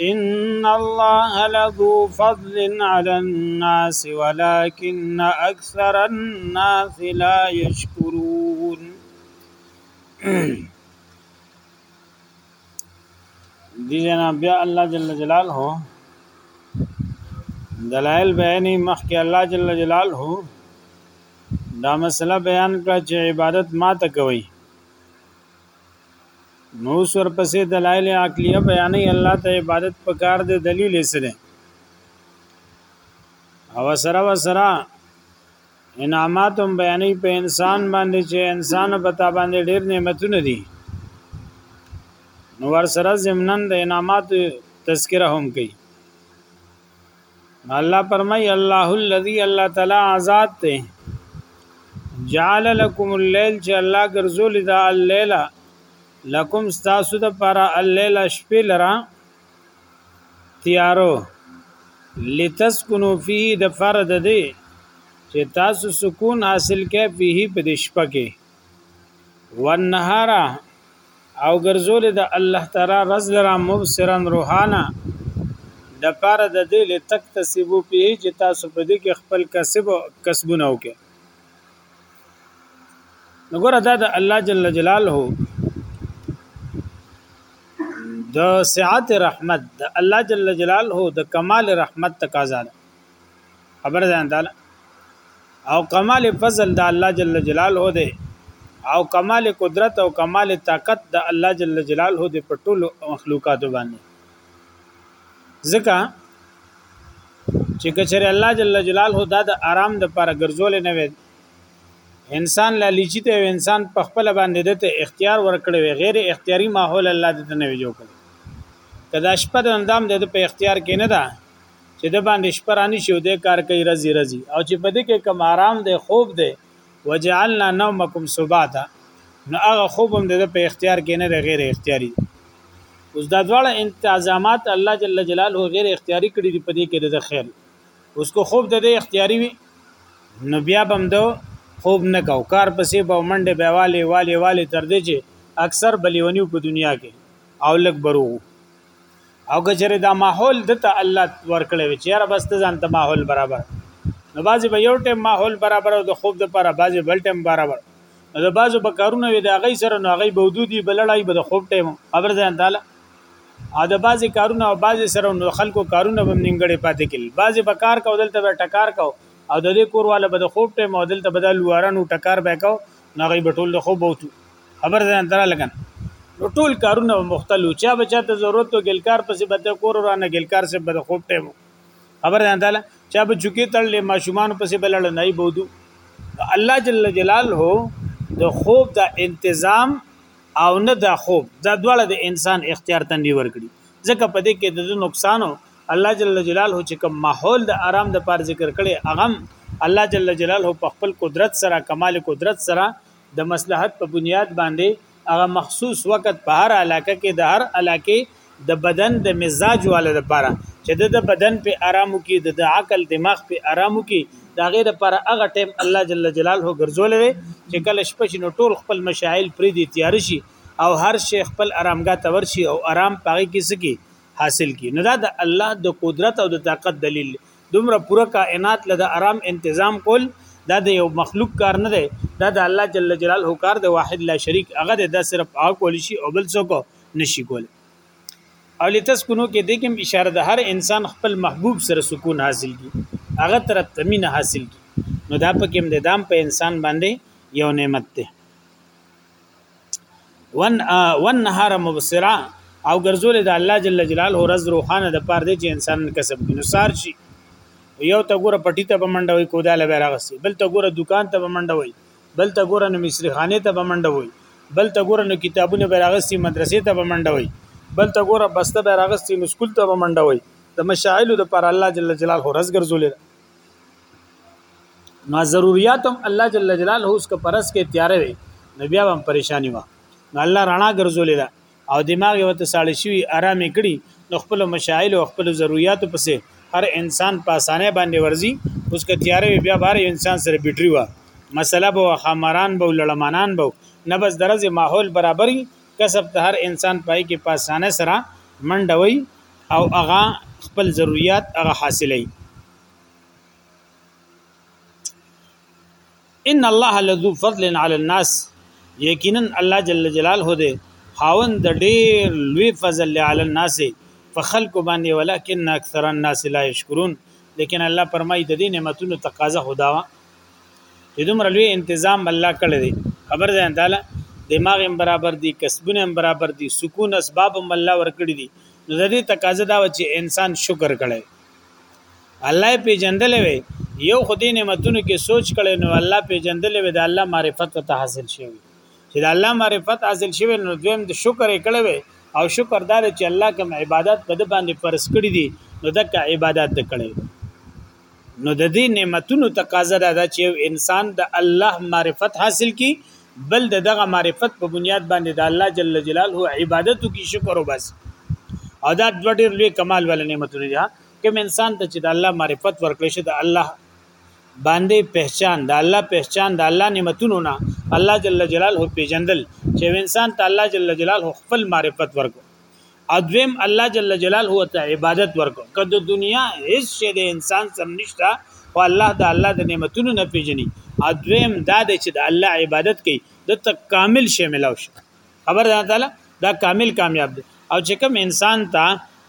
ان الله لذو فضل على الناس ولكن اكثر الناس لا يشكرون دي جناب بیا الله جل جلاله دلائل بیانې مخکې الله جل جلاله دا مسله بیان کړه چې عبادت ما ته کوي نو سر پسې دلایل عقلیه بیانې الله ته عبادت پکار دی دلیل یې سره او سره وسره انعامات هم بیانې په انسان باندې چې انسان په تا باندې ډېر نعمتونه دي نو ور سره زمنن د انعامات تذکره هم کوي الله فرمای الله الذي الله تعالی آزاد ته جعل لكم الليل چې الله ګرځول دا الليل لكم استاسو د پر الليل شپې لرا تیارو لتسكنوا فيه د فرد دی چې تاسو سکون حاصل کې فيه په دې شپه کې والنهار او ګرځول د الله تعالی رز لرا مبصرا روحانا د پاره د دې لتک تسبو په چې تاسو په دې کې خپل کسب کسبونه وکړي نګور دا د الله جل جلاله د سعت رحمت د الله جل جلاله د کمال رحمت تقاضا ده خبر ځان تعالی او کمال فضل د الله جل جلاله دی او کمال قدرت او کمال طاقت د الله جل جلاله دی په ټولو مخلوقاتو باندې ځکه چې کچره الله جل جلاله دا د آرام د پر ګرځول نه وي انسان لا لیچی ته انسان په خپل باندې دته اختیار ورکړي وي غیر اختیاري ماحول الله دته نه جوړ کړي کدا شپه د اندام د په اختیار کې نه ده چې د باندې شپه رانی شي او د کار کوي رزي رزي او چې په دې کې کم آرام دی خوب دی وجعلنا نومکم سباتا نو هغه خوب هم د په اختیار کې نه غیر اختیاري اوس دا دواړه انتظامات الله جل جلاله غیر اختیاري کړی دی په دې کې د خیر اوس کو خوب د اختیاري وي نو بیا بم دو خوب نه کاو کار پسې به منډه به والي والي والي تر دې چې اکثر بلیونیو په دنیا کې او لګ برو او کچره دا ماحول د ته الله ورکړی وي چې را بس ځان ته ماحول برابر نو بعضی به یو ټیم ماحول برابر او د خوب د لپاره بعضی بل ټیم برابر نو د بعضو به کارونه وي د هغه سره نو هغه بودودي بلړای به د خوب ټیم خبر ځان تعالی او د بعضی کارونه او بعضی سره نو خلکو کارونه به نیمګړي پاتې کړي بعضی به کار کو دلته به ټکار کو او د دې کورواله به د خوب ټیم او دلته به د لوارانو ټکار به کو نه غي بټول د خو بوتو خبر ځان تر لګن نو ټول کارونه مختلو چا بچا ته ضرورت او ګلکار پسې بته کور رانه ګلکار سه بده خوب ټیمو خبر ځان تعالی چا به چوکي تړلې ماشومان پسې بلړ نه بودو الله جل جلاله د خوب د انتظام او نه د خوب دا دواړه د انسان اختیار ته نیور کړی ځکه په دې کې د نقصان الله جل جلاله چې کوم ماحول د آرام د پار ذکر کړي اغم الله جل جلاله په خپل قدرت سره کمال قدرت سره د مصلحت په بنیاد باندې هغه مخصوص وخت په هر علاقه کې د هر علاقه د بدن د مزاج والو لپاره چې د بدن په آرامو کې د عقل دماغ په آرامو کې دا غیر لپاره هغه ټیم الله جل جلاله ګرځولې چې کله شپه شنو ټول خپل مشاعل پرې دي تیار شي او هر شي خپل آرامګاه تور شي او آرام پاږي کې سکی حاصل کی نو دا د الله د قدرت او د طاقت دلیل دومره پوره کائنات له د آرام تنظیم کول دا د یو مخلوق کار نه دی دا د الله جل جلاله کار دی واحد لا شریک هغه د صرف هغه کول شي او بل څوک نشي کول او لتسکونو کې د کوم اشاره د هر انسان خپل محبوب سره سکون حاصل کی هغه تر تمین حاصل کی نو دا پکې د دام په انسان باندې یو نعمت دی ون ون نهار مبصرا او ګرځول د الله جل جلاله رز روخانه د پاره دی چې انسان کسب کینو سار شي یو ته ګوره پټی ته بمنډه وي کوداله به راغسي بل ته ګوره دکان ته بمنډه وي بل ته ګوره نو مصری خانه ته بمنډه وي بل ته ګوره نو کتابونه به راغسي مدرسې ته بمنډه وي بل ته ګوره بسته به راغسي نو سکول ته بمنډه وي د مشاعل د پر الله جل جلاله رز ګرځول ما ضرورتم الله جل جلاله اوس که پرس کې تیار وي نو بیا هم پریشانی و نو الله رڼا ګرځولې ده او دماغ یو ته ساړی شوی آرام کړي نو خپل مشاعل او خپل ضرورت پسې هر انسان په اسانه باندې ورزي اوس که تیار وي بیا بار انسان سره بیټری و مسله به خمران به لړمانان به نه بس درځي ماحول برابرۍ کسب ته هر انسان پای کې پاسانه سره منډوي او هغه خپل ضرورت هغه حاصلې ان الله لذو فضل على الناس یقینا الله جل جلاله دې خاون د ډېر لوی فضل علی الناس فخلق باندې ولکن اکثر الناس لا یشکرون لیکن الله پرمای د دې نعمتونو تقاضا خداوا چې دومره لوی تنظیم الله کړی دی خبر ده تعالی دماغ هم برابر دی کسبونه هم برابر دی سکون اسباب هم الله ورکړي دي نو د دې تقاضا دا و چې انسان شکر کړي الله په جندل وي یو خدای نعمتونو کې سوچ کړي نو الله په جندل وي د الله معرفت ته حاصل شي چې د الله معرفت حاصل شي نو دویم د شکر کړي او شکر دار چې الله کوم عبادت په د باندې فرض کړی دي نو دغه عبادت کړي نو د دې نعمتونو تقاضا دا ده چې یو انسان د الله معرفت حاصل کی بل دغه معرفت په بنیاد باندې د الله جل جلاله عبادت کی شکر وبس او دا د ډېر لوی کمال ول نعمتونه دي کوم انسان ته چې د الله معرفت ورکړي شي د الله باندې پہچان د الله پہچان د الله نعمتونو نه الله جل جلاله پیجندل چې انسان ته الله جل جلاله خپل معرفت ورکړي ادویم الله جل جلاله ته عبادت ورکو که د دنیا هیڅ شی د انسان سم نشته او الله د الله د نعمتونو نه پیژني ادویم دا د چې د الله عبادت کوي د ته کامل شی ملاو شي خبر ده تعالی دا کامل کامیاب دی او چې کوم انسان ته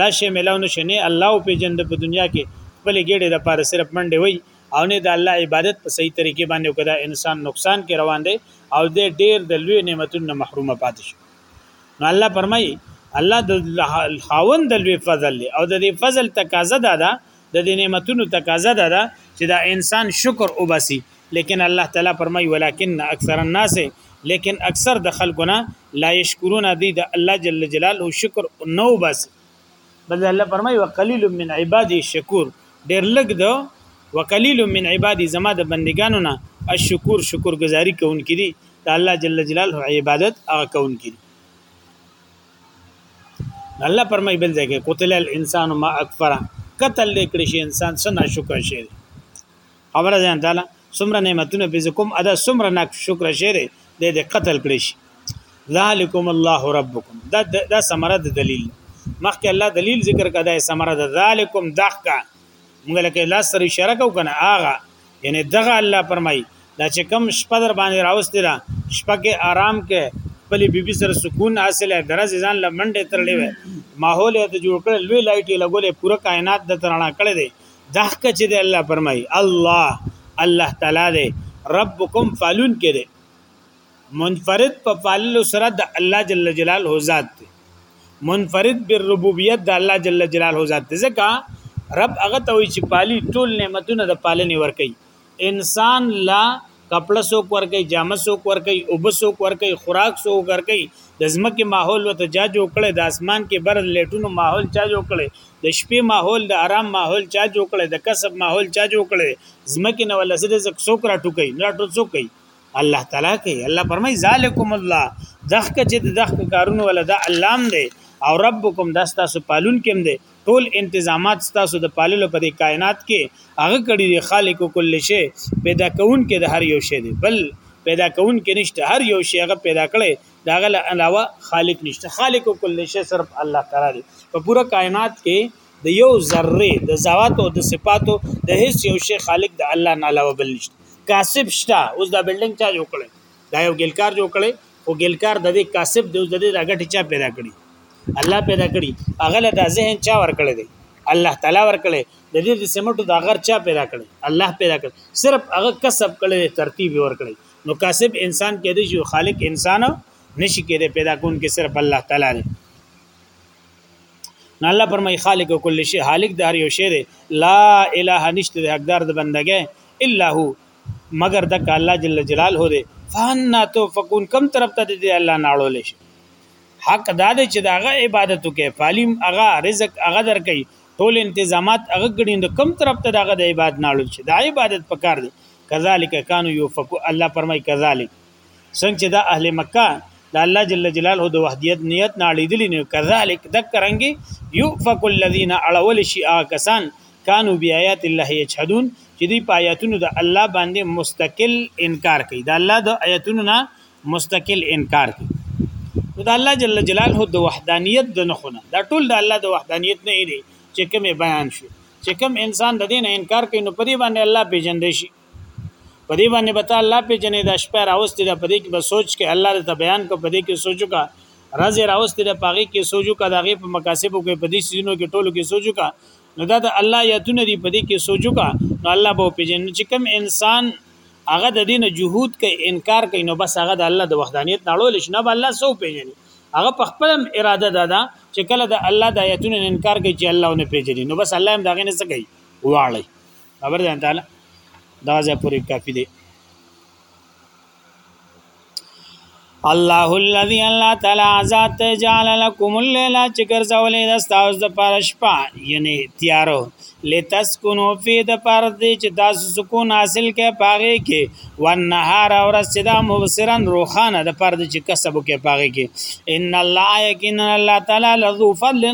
دا شی ملاو نشي نه الله او پیژند په دنیا کې خپل ګډه د پاره صرف منډه وي او نه د الله عبادت په صحیح طریقې باندې وکړه انسان نقصان کې روان دی او د ډیر د لوی نعمتونو محرومه پاتې شي نو الله فرمای الله د خاوند د لوی فضل له او د دې فضل تقاضا ده ده د دې نعمتونو تقاضا ده ده چې دا انسان شکر وباسي لیکن الله تعالی فرمای ولکن اکثر الناس لیکن اکثر د خلکو نه لا یشکرون دی د الله جل جلاله شکر نو بس بل الله فرمای وقلیل من عبادی الشکور ډیر لګ دو وقلیل من عبادی زما د بندگانو نه الشکور شکر گزاری کون کړي د الله جل جلاله عبادت هغه کون کړي الله فرمای بل ځای کې قتل الانسان ما اکفر قتل لیکړي شي انسان څنګه شکر شي خبره ځان تعالی څومره نعمتونه به کوم ادا څومره نک شکر شری د دې قتل کړی شي ذالکم الله ربکم دا دا سمره د دلیل مخکې الله دلیل ذکر کدا سمره د ذالکم دخکا موږ لکه الله سره شرک او کنه آغا یعنی دغه الله فرمای دا چې کم شپه در باندې راوستي دا شپه کې آرام کې خپل بیبي سره سکون حاصله درز ځان لمنډه ترلې وي ماحول ته جوړ کړل لوی لایټي لګولې پوره کائنات د ترانا کړې دي دحق چې دی الله فرمایي الله الله تعالی دی ربکم فالون کې دی منفرد په فالل سره د الله جل جلاله ذات دی منفرد بالربوبیت د الله جل جلاله ذات دی ځکه رب هغه ته وی چې پالي ټول نعمتونه د پالنې ور کوي انسان لا کپړه سوک ورکي جامه سوک ورکي او بسوک ورکي خوراک سوک ورکي د ځمکې ماحول وته چا جوړ کړي د اسمان کې بر لټونو ماحول چا جوړ کړي د شپې ماحول د آرام ماحول چا جوړ کړي د کسب ماحول چا جوړ کړي ځمکې نه ولسه د زک سوک را ټوکي نه ټول سوک کوي الله تعالی کوي الله فرمای ذالکم الله دغه چې دغه کارونه ولدا الله هم دی او ربکم داستا سو پالون کوم دی ټول انتظامات ستاسو د پاللو په دې کائنات کې هغه کړی دی خالق کل شی پیدا کون کې د هر یو شی دی بل پیدا کون کې نشته هر یو شی هغه پیدا کړي دا غل علاوه خالق نشته خالق کل شی صرف الله تعالی دی په پوره کائنات کې د یو ذره د ذوات او د صفاتو د هیڅ یو شی خالق د الله نه علاوه بل نشته کاسب شته اوس دا بلډینګ چا جوړ کړي دا یو ګلکار جوړ کړي خو ګلکار د دې کاسب دی د دې د غټي چا پیدا کړی الله پیدا کړی هغه له د ذهن چا ور کړی دی الله تعالی ور کړی د دې د سمټو د غر چا پیدا کړی الله پیدا کړی صرف هغه کسب کړی ترتیب ور کړی نو کاسب انسان کې دی چې خالق انسان نشي کېده پیدا کون کې صرف الله تعالی دی نو الله فرمای خالق کل شی خالق د هر یو شی دی لا اله نشته د حقدار د بندګې الا هو مګر دک الله جل جلاله دی فانا توفقون کم طرف ته دی الله ناړول شي حق دا دی چې داغه عبادت وکي فالیم اغا رزق اغا درکې ټول انتظامات اغا کړي نو کم طرف ته داغه د عبادت ناړول شي دا عبادت پکار دی کذالک کانو یوفقو الله فرمای کذالک څنګه چې دا اهل مکه د الله جل جلاله د وحدیت نیت نه اړېدلی نه کذالک دکرنګي یؤفک الذین اړول شي کسان کانو بیاات الله یجحدون چې دی په آیاتونو د الله باندې مستقل انکار کوي د الله د آیاتونو نه مستقل انکار کوي نو د الله جل جلاله د وحدانیت د نخونه دا ټول د الله د وحدانیت نه دی چې کوم بیان شو چې کوم انسان د دین انکار کوي نو په دې باندې الله پیژندې شي په دې باندې به ته الله په جنې د شپه راوستي د پدې کې به سوچ کې الله ته بیان کو پدې کې سوچو کا راز راوستي د پاغي کې سوچو کا دغه په مکاسبو کې پدې سيزونو کې ټولو کې سوچو کا نو دا د الله یاتونه دی پدې کې سوچو کا نو الله به په جنې چې کوم انسان هغه د دین جهود کوي انکار کوي نو بس هغه د الله د وحدانیت نړول شي نه به الله سو پیژني هغه په خپل اراده ده دا چې کله د الله د آیتونو انکار کوي چې الله نه پیژني نو بس الله هم دا غنه څه کوي واړی خبر ده تعالی دا ځای پوری کافی دی الله الذي الله تعالی ذات جعل لكم الليل چکر زولې د تاسو د پر شپه یعنی تیارو لتسكنوا فی د پر دې چې تاسو سکون حاصل کې پاغه کې والنهار او ورځ چې دا مبصرا روخانه د پاره د چې کسب کې پاغه کې ان الله یقینا الله تعالی لذو فضل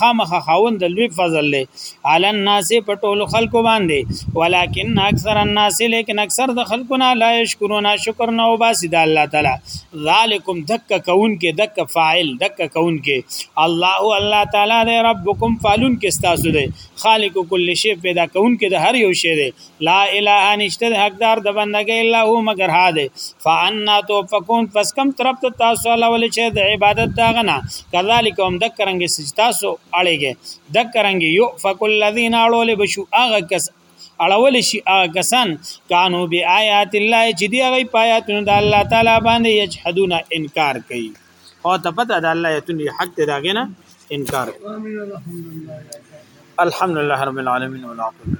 خامخ خوند لوی فضل له علی الناس په ټولو خلکو باندې ولکن اکثر الناس لیکن اکثر د خلکو نه لا شکرونه شکر نه وباسي د الله تعالی ذالکم دک کون کې دک فاعل دک کون کې الله الله تعالی دې ربکم فالون کې استاسو دې خالق کل شی پیدا کون کې د هر یو شی دې لا اله نشته حقدار د بندګۍ الا هو مگر هاده فانا تو فكون پس کم طرف ته تاسو الاول چې د عبادت دا غنا کذالک هم د کرنګ سجتاسو اړېږي د کرنګ یو فکل الذين اړول بشو هغه کس اړول شي هغه کسان کانو بی آیات الله چې دی هغه پایاتونو د الله تعالی باندې یجحدون انکار کوي او ته پته د الله ایتون دی حق دی داغه نه انکار الحمدلله رب العالمین والعاقبۃ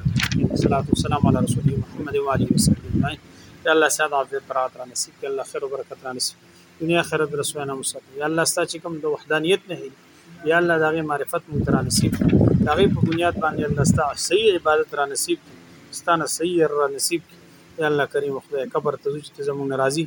والصلاة والسلام علی رسول محمد و علیه وسلم اجمعین یا الله سعادت عافیت برات را نصیب کړه الله خیر او برکت را نصیب دنیا آخرت رسول نه مصطفی یا الله ستا چې کوم د وحدانیت نه هی یا الله دغه معرفت مون تر نصیب دغه په بنیاد باندې الله ستا صحیح عبادت را نصیب ستانه صحیح را نصیب یا الله کریم خدای قبر ته چې زمون ناراضي